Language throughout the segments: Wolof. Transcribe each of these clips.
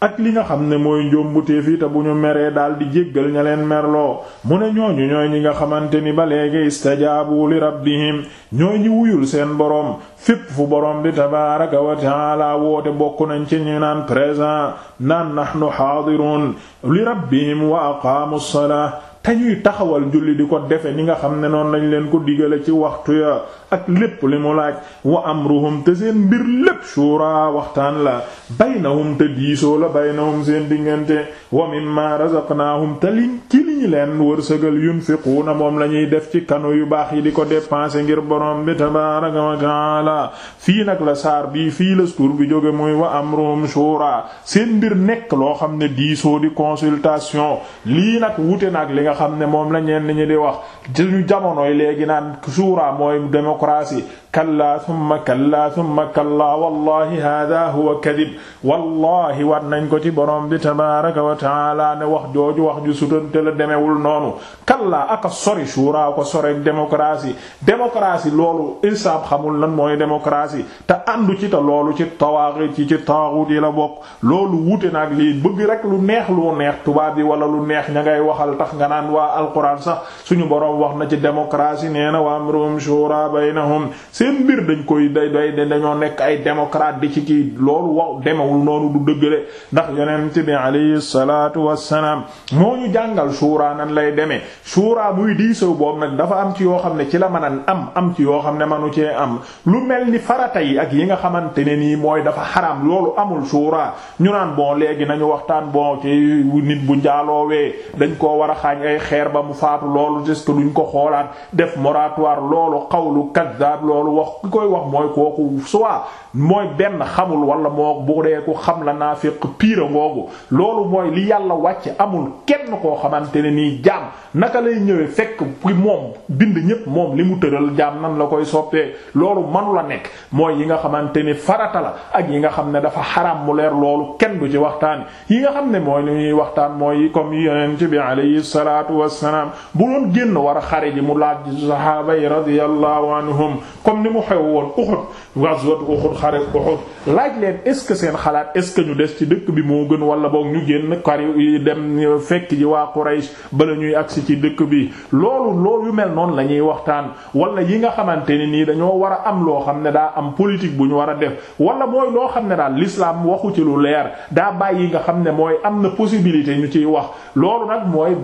ak li nga xam ne mooy njóombuteef yi te bu ñu meree daal di jéggal ña leen merloo mu ne ñooñu ñooy ñi nga xamante ni ba léegi istajaabu li rabbihim ñooy ñi wuyul seen boroom fépp fu boroom bi tabaaraka wa taala woote bokk nañ ci ñu naan présent naan nahnu haadirun li rabbihim wa aqaamu salaa te ñuy taxawal julli di ko defe ni nga xam ne noonu lañ leen ko digale ci waxtu ya ak lépp li mu laaj wa amruhum te seen mbir lépp shura waxtaan la baynahum te diisoo la baynahum seen diggante wa mimma razaqnahum te liñ ci li ñu leen wërsëgal yunfiquuna moom la ñuy def ci kanu yu baax yi di ko dépenser ngir borom bi tabaaraka wa taala fii nag la saar bii fii la tur bi jóge muy wa amruhum shura seen mbir nekk loo xam ne diisoo di consultation lii nag wute nag li nga xam ne moom la ñenn ñi di wax suñu jamonoy léegi naan suuraa mooy démocratie kallaa summa kallaa summa kallaa wallahi hada huwa kadib wallahi war nañ ko ci borom bi tabaraka wa taala ne wax jooju wax ju sutante la demewul noonu kallaa aka sori suuraa ko sori démocratie démocratie loolu isaab xamul lan mooy démocratie te àndu ci te loolu ci tawaaxi ci ci taaxut yi la bokk loolu wuute na ak lii bëgg rek lu neex lu neex tubaab yi wala lu neex ña ngay waxal tax nga naan waa alquran sax suñu boroom wax na ci démocratie nee na wa amruhum shura baynahum seen mbir dañ koy day day dañoo nekk ay démocrate di ci kii loolu wax demewul noonu du dëgg de ndax yonent bi alayhi salaatu wassalaam moo ñu jàngal shura nan lay demee shura muy diisoo boobu nag dafa am ci yoo xam ne ci la mën a am am ci yoo xam ne manu cee am lu mel ni farata yi ak yi nga xamante ne nii mooy dafa xaram loolu amul suuraa ñu naan bon léegi nañu waxtaan bon ci nit bu njaaloowee dañ koo war a xaañ ay xeer ba mu faatu loolu est-ce que duñ ko xoolaat def moratoire loolu xawlu kaddaab loolu wax ki koy wax mooy kooku soit mooy benn xamul wala moo bu dee ku xam la naafiq piira ngoogu loolu mooy li yàlla wàcc amul kenn koo xamante ne nii jaam naka lay ñëwee fekk ki moom bind ñépp moom li mu tëral jaam nan la koy soppee loolu manu la nekk mooy yi nga xamante ni farata la ak yi nga xam ne dafa xaram mu leer loolu kenn du ci waxtaan yi nga xam ne mooy li ñuy waxtaan mooy comme yonent bi alayhi salaatu wassalaam bu doon génn war a xare ji mu laaj sahaaba yi radiyallahu anhum comme ni mu xew woon Uhud ghazwat Uhud xare Uhud laaj leen est ce que seen xalaat est ce que ñu des ci dëkk bi moo gën wala boog ñu génn kari dem fekk ji waa Quraysh bala ñuy agsi ci dëkk bi loolu loolu yu mel noonu la ñuy waxtaan wala yi nga xamante ne nii dañoo war a am loo xam ne daa am politique bu ñu war a def wala mooy loo xam ne daal l'islam waxu ci lu leer daa bàyyi nga xam ne mooy am na possibilité ñu ciy wax loolu nag mooy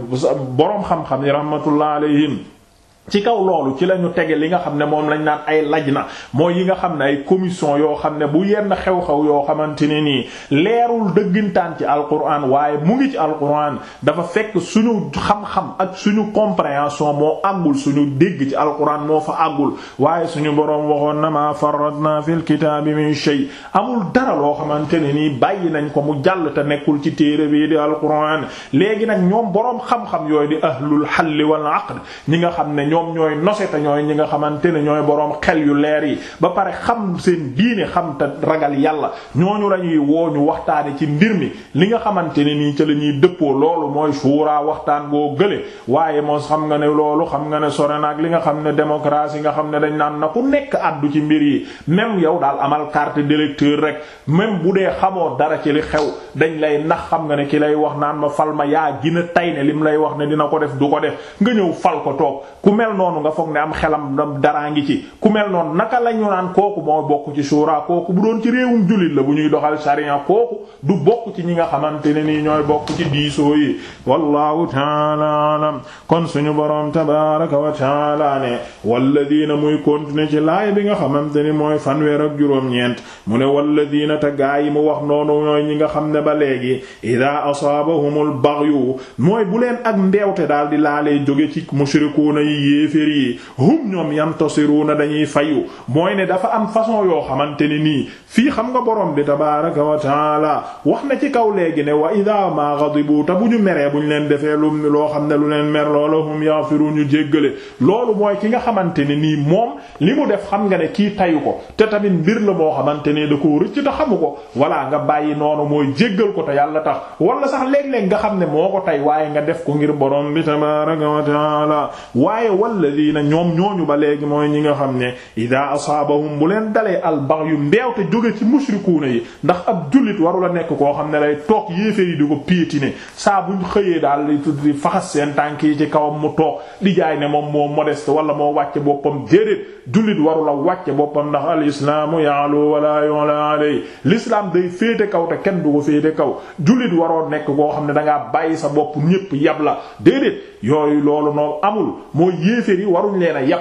boroom xam-xam yi rahmatullah alayhim ci kaw loolu ci la ñu tege li nga xam ne moom lañ naan ay laj na mooy yi nga xam ne ay commission yoo xam ne bu yenn xew-xew yoo xamante ne nii leerul dëggintaan ci alquran waaye mu ngi ci alquran dafa fekk suñu xam-xam ak suñu compréhension moo àggul suñu dégg ci alquran moo fa àggul waaye suñu boroom waxoon na ma farratna fil kitaabi min shay amul dara loo xamante ne nii bàyyi nañ ko mu jàll te nekkul ci téere bi di alquran léegi nag ñoom boroom xam-xam yooyu di ahlul xalli wal aqd ñi nga xam ne ñoom ñooy nose te ñooy ñi nga xamante ne ñooy boroom xel yu leer yi ba pare xam seen diine xam te ragal yàlla ñooñu la ñuy woo ñu waxtaane ci mbir mi li nga xamante ne nii ca la ñuy dëppoo loolu mooy suuraa waxtaan boo gële waaye moo xam nga ne loolu xam nga ne sore na ak li nga xam ne démocratie nga xam ne dañ naan na ku nekk àddu ci mbir yi même yow daal amal carte d'électeur rek même bu dee xamoo dara ci li xew dañ lay nax xam nga ne ki lay wax naan ma fal ma yaa gina tay ne lim lay wax ne dina ko def du ko def nga ñëw fal ko toog ku mel noonu nga foog ne am xelam dam daraa ngi ci ku mel noonu naka la ñu naan kooku moo bokk ci suuraa kooku bu doon ci réewum jullit la bu ñuy doxal sariya kooku du bokk ci ñi nga xamante ne nii ñooy bokk ci diisoo yi wallahu taala alam kon suñu borom tabaraka wa taala ne walladina muy continuer ci laay bi nga xamante ni mooy fanweer ak juróom-ñeent mu ne walladina te gaa yi mu wax noonu ñooy ñi nga xam ne ba léegi ida asaabahumul baghyu mooy bu leen ak mbeewte daal di laalee jóge ci mushrikuuna yi yéefér yi hum ñoom yantasiruuna dañuy fayu mooy ne dafa am façon yoo xamante ne nii fii xam nga borom bi tabaraka wa taala wax na ci kaw léegi ne wa ida ma ghadibu te bu ñu meree bu ñu leen defee lu loo xam ne lu leen mer loola hum yaghfiru ñu jéggale loolu mooy ki nga xamante ne nii moom li mu def xam nga ne kii tayu ko te tamit mbir la moo xamante ne da koo rëcc te xamu ko voilà nga bàyyi noonu mooy jéggal ko te yàlla tax wala sax léeg-léeg nga xam ne moo ko tay waaye nga def ko ngir borom bi tabaraka wa taala waaye walladina ñoom ñooñu ba léegi mooy ñi nga xam ne ida asaabahum bu leen dalee al baghyu ndeew te jóge ci mushrikuuna yi ndax ab jullit waru la nekk koo xam ne lay toog yéeféer yi di ko piétiner saa buñ xëyee daal di faxas seen tànk yi ci kawam mu toog di jaay ne moom moo modeste wala moo wàcce boppam déedéet jullit waru la wàcce boppam ndax al islaamu ya'lu wala yu'la alayhi l'islam day féete kaw te kenn du ko féete kaw jullit waroo nekk koo xam ne dangaa bàyyi sa bopp ñépp yab la déedéet yooyu loolu noonu amul mooy yéeféer yi waruñ leen a yab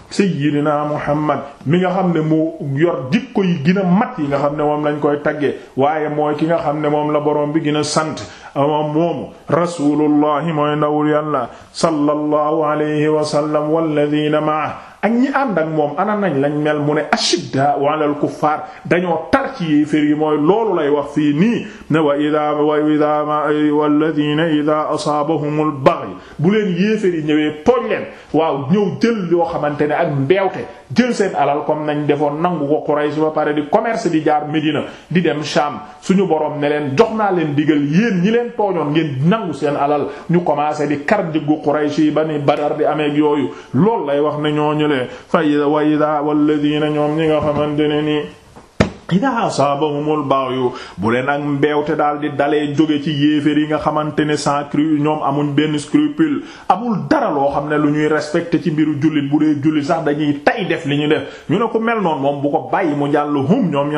sayyidina muhammad mi nga xam ne moo yor jikko yi gën a mat yi nga xam ne moom lañ koy taggee waaye mooy ki nga xam ne moom la borom bi gën a sant moom moomu rasulullahi mooy ndawul yàlla sallallahu alayhi wa sallam walladina maa ak ñi ànd ak moom ana nañ lañ mel mu ne ashidda alal kuffaar dañoo tar ci yéefér yi mooy loolu lay wax fii nii ne wa ida wa ida walladina ida asaabahumul baghy bu leen yéeféer yi ñëwee tooñ leen waaw ñëw jël yoo xamante ne ak mbeewte jël seen alal comme nañ defoon nangu ko Quraysh ba pare di commerce di jaar Medina di dem Sham suñu borom ne leen jox naa leen digal yéen ñi leen tooñoon ngeen nangu seen alal ñu commencé di kar njëggu Quraysh yi ba ni Badar di amee yooyu loolu lay wax ne ñoo ñëlee fa wa ida walladina ñoom ñi nga xamante ne nii idaa asaabahumul baghyu bu leen ak mbeewte daal di dalee jóge ci yéeféer yi nga xamante ne sans cru ñoom amuñ benn scrupule amul dara loo xam ne lu ñuy respecté ci mbiru jullit bu dee jullit sax dañuy tay def li ñu def ñu ne ko mel noonu moom bu ko bàyyi mu jàll hum ñoom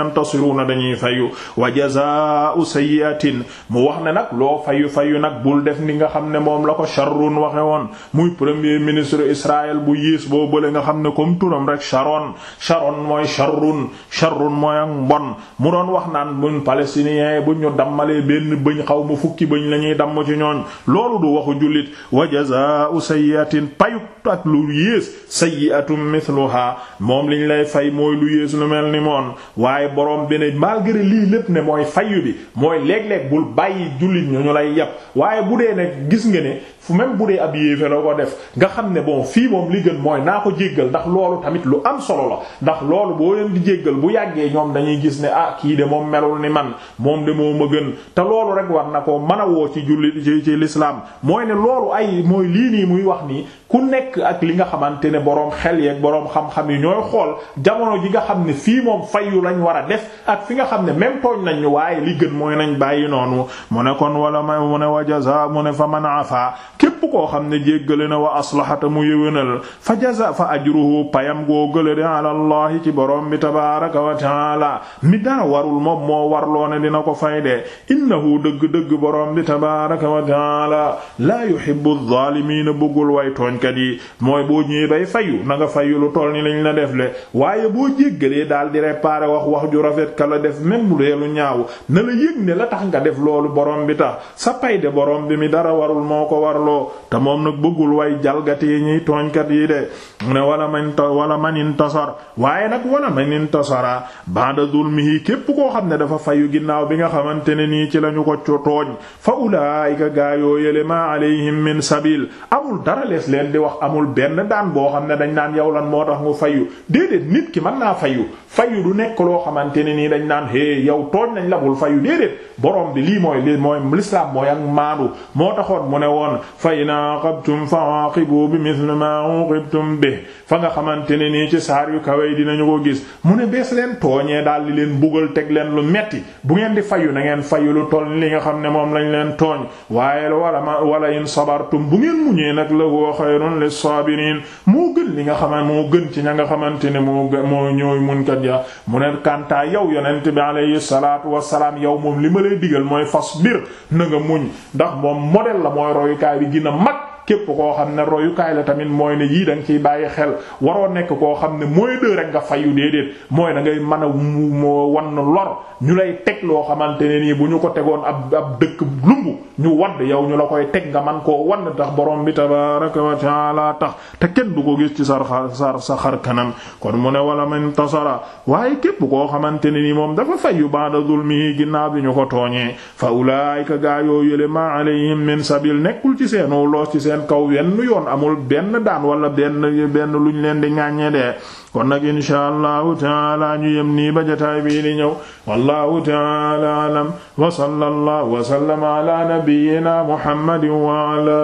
na dañuy fayu wa jazaa'u sayyi'atin mu wax ne nag loo fayu fayu nag bul def ni nga xam ne moom la ko sharrun waxe woon muy premier ministre Israël bu yiis boo bële nga xam ne comme turam rek Sharon Sharon mooy Sharon Sharon mooy ak mbon mu doon wax naan buñ palestiniens bu ñu dammalee benn bëñ xaw ma fukki bëñ la ñuy damm ci ñooñ loolu du waxu jullit wa jazaa'u sayyi'atin payuk ak lu yées sayyi'atun mithluha moom liñ lay fay mooy lu yées lu mel ni moon waaye borom bi ne malgré lii lépp ne mooy fayu bi mooy léeg-léeg bul bàyyi jullit ñu ñu lay yàpp waaye bu dee ne gis nga ne fu même bu dee ab yéefe la ko def nga xam ne bon fii moom li gën mooy naa ko jéggal ndax loolu tamit lu am solo la ndax loolu boo leen di jéggal bu yàggee ñoom dañuy gis ne ah kii de moom melul ni man moom de moo ma gën te loolu rek war na ko mën a woo ci julli ci ci l'islam mooy ne loolu ay mooy lii nii muy wax nii ku nekk ak li nga xamante ne boroom xel yeeg boroom xam-xam yi ñooy xool jamono ji nga xam ne fii moom fayu lañ war a def ak fi nga xam ne même tooñ nañ ñu waaye li gën mooy nañ bàyyi noonu mu ne kon wala ma mu ne wa jaza mu ne fa man afa képp koo xam ne jéggale na wa aslahata mu yëwénal fa jaza fa ajruhu payam goo gële de ala allahi ci borom bi tabaraka wa taala mi dara warul moom moo warloo ne dina ko fay de innahu dëgg-dëgg borom bi tabaraka wa taala la yuhibbu adh-dhaalimiina bëggul way tooñkat yi mooy boo ñëwee bay fayu na nga fayu lu toll ni lañ la def le waaye boo jéggalee daal di réparer wax wax ju rafet ka la def même bu dee lu ñaaw na la yëg ne la tax nga def loolu borom bi tax sa pay de borom bi mi dara warul moo ko warloo te moom nag bëggul way jalgati yi ñuy tooñkat yi de mu ne wala man wala man intasar waaye nag wala man intasara ba'da zulmihi képp koo xam ne dafa fayu ginnaaw bi nga xamante ne nii ci lañu ko tooñ fa ulaayika gaa yoo yële maa alayhim min sabil amul dara lees leen di wax amul benn daan boo xam ne dañ naan yow lan moo tax mu fayu déedéet nit ki mën naa fayu fayu du nekk loo xamante ne nii dañ naan hé yow tooñ nañ la bul fayu déedéet borom bi lii mooy lii mooy l'islam mooy ak maandu moo taxoon mu ne woon fa in aqabtum fa aqibu bi mithli ma uqibtum bi fa nga xamante ne nii ci saar yu kawe dinañu ko gis mu ne bees leen tooñee daal di leen bugal teg leen lu metti bu ngeen di fayu na ngeen fayu lu toll li nga xam ne moom lañ leen tooñ waaye wala ma wala in sabartum bu ngeen muñee nag la huwa xayrun lis saabiriin moo gën li nga xama moo gën ci ña nga xamante ne moo moo ñooy muñkat ya mu ne kantaa yow yonent bi alayhi salaatu wassalaam yow moom li ma lay digal mooy fas bir na nga muñ ndax moom modèle la mooy royukaay bi gën a mag képp koo xam ne royukaay la tamit mooy ne yii da nga ciy bàyyi xel waroo nekk koo xam ne mooy dë rek nga fayu déedéet mooy da ngay mën a moo wan lor ñu lay teg loo xamante ne nii bu ñu ko tegoon ab ab dëkk lumbu ñu wadd yow ñu la koy teg nga man koo wan tax borom bi tabaraka wa taala tax te kenn du ko gis ci sar sar sa xar kanam kon mu ne wala man tasara waaye képp koo xamante ne nii moom dafa fayu ba'da zulmihi ginnaaw bi ñu ko tooñee fa ulaayika gaa yoo yële ma alayhim min sabil nekkul ci seen loos ci seen kaw wenn yoon amul benn daan wala benn benn luñ leen di ŋàññe de kon nag insha allahu taala ñu yem nii ba jotaay bii di ñëw wallahu taala alam wa sallallahu wa sallama ala nabiyyina muhammadin wa ala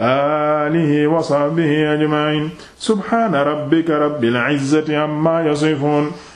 alihi wa sahbihi ajma'in subhana rabbika rabbil izzati amma yasifun